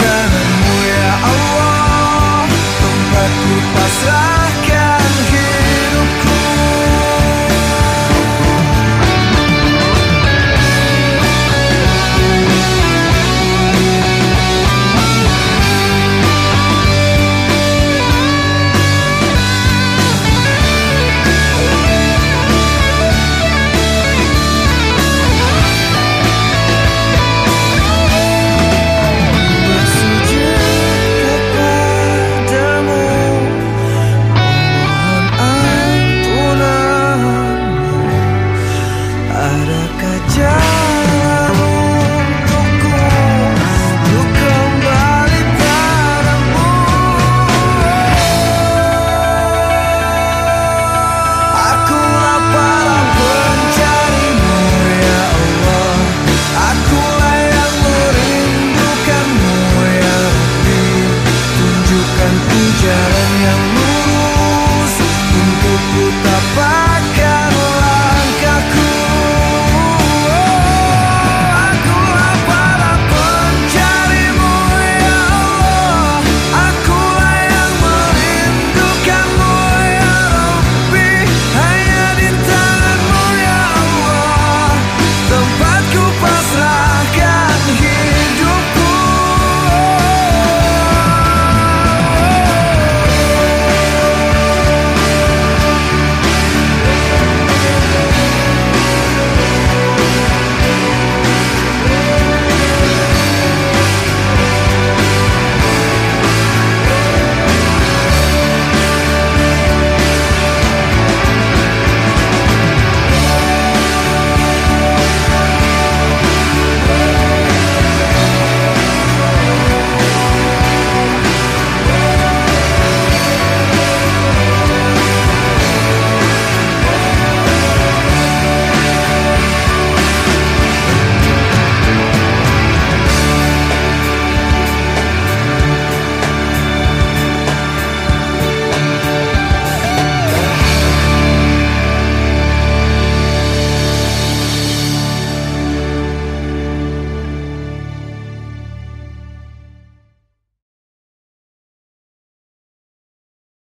تهموا يا الله